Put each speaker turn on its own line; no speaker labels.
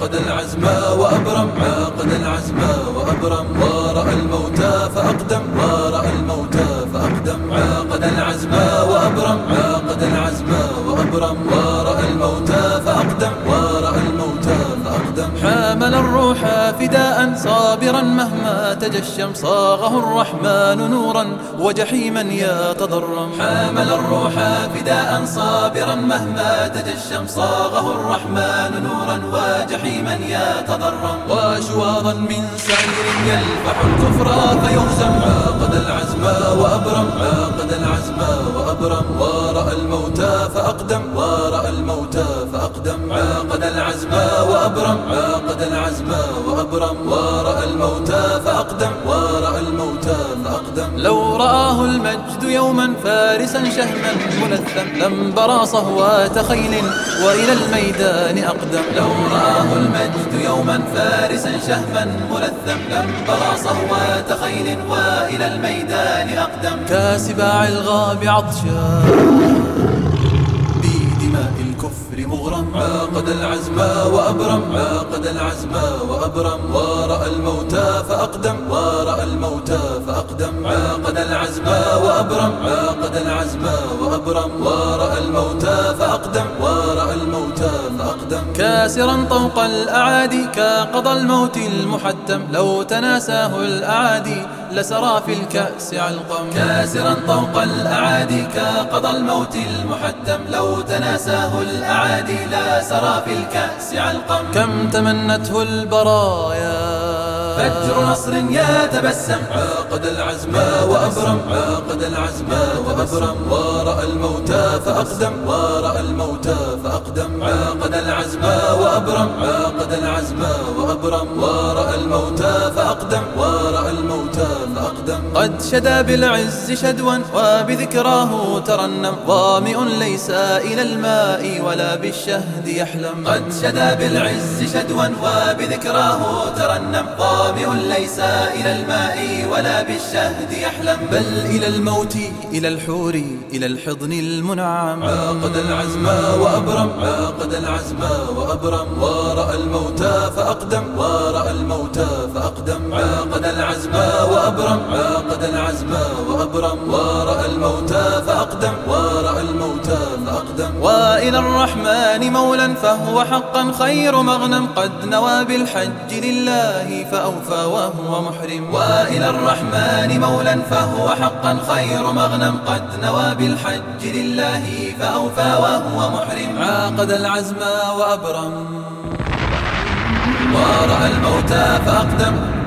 عاقد العزم وأبرم عاقد العزم وأبرم. ورأى الموتى فأقدم ورأى الموتى فأقدم. عاقد العزم وأبرم عاقد العزم وأبرم. ورأى الموتى فأقدم ورأى الموتى فأقدم.
حامل الروح فداء صابرا مهما تجشم صاغه الرحمن نورا وجحيما يتضرم.
حامل الروح فداء صابرا مهما تجشم صاغه الرحمن نورا وجحيما يتضرم. وشواظا من سعير يلفح الكفر فيهزم عاقد العزم وأبرم عاقد العزم وأبرم. ورأى الموتى فأقدم. ورأى الموتى فأقدم. عاقد العزم وأبرم عاقد العزم
رآه المجد يوما فارسا شهما ملثم لم برى صهوات خيل وإلى الميدان أقدم.
لو رآه المجد يوما فارسا شهما ملثم لم برى صهوات خيل وإلى الميدان أقدم.
كاسباع الغاب عطشا.
الكفر مغرم عاقد العزم وأبرم. عاقد العزم وأبرم. ورأى الموتى فأقدم. ورأى الموتى فأقدم. عاقد العزم وأبرم. عاقد العزم وأبرم. ورأى الموتى فأقدم. ورأى الموتى فأقدم.
كاسرا طوق الأعادي كقضى الموت المحتم. لو تناساه الأعادي لسرى في الكأس علقم
كاسرا طوق الأعادي كقضى الموت المحتم. لو تناساه الأعادي لا سرى في الكأس علقم
كم تمنته البرايا.
فجر نصر يتبسم. عاقد العزم وأبرم. عاقد العزم وأبرم. ورأى الموتى فأقدم. ورأى الموتى فأقدم. عاقد العزم وأبرم. عاقد العزم وأبرم. ورأى الموتى
قد شدا بالعز شدوا وبذكراه ترنم. ظامئ ليس إلى الماء ولا بالشهد يحلم.
قد شدا بالعز شدوا وبذكراه ترنم. ظامئ ليس إلى الماء ولا بالشهد يحلم.
بل إلى الموت إلى الحور إلى الحضن المنعم.
عاقد العزم وأبرم. عاقد العزم وأبرم. ورأى الموتى فأقدم. ورأى الموتى فأقدم. عاقد العزم وأبرم. عاقد العزم وأبرم. ورأى الموتى فأقدم. ورأى الموتى فأقدم.
وإلى الرحمن مولا فهو حقا خير مغنم. قد نوى بالحج لله فأوفى وهو محرم.
وإلى الرحمن مولا فهو حقا خير مغنم. قد نوى بالحج لله فأوفى وهو محرم.
عاقد العزم وأبرم.
ورأى الموتى فأقدم.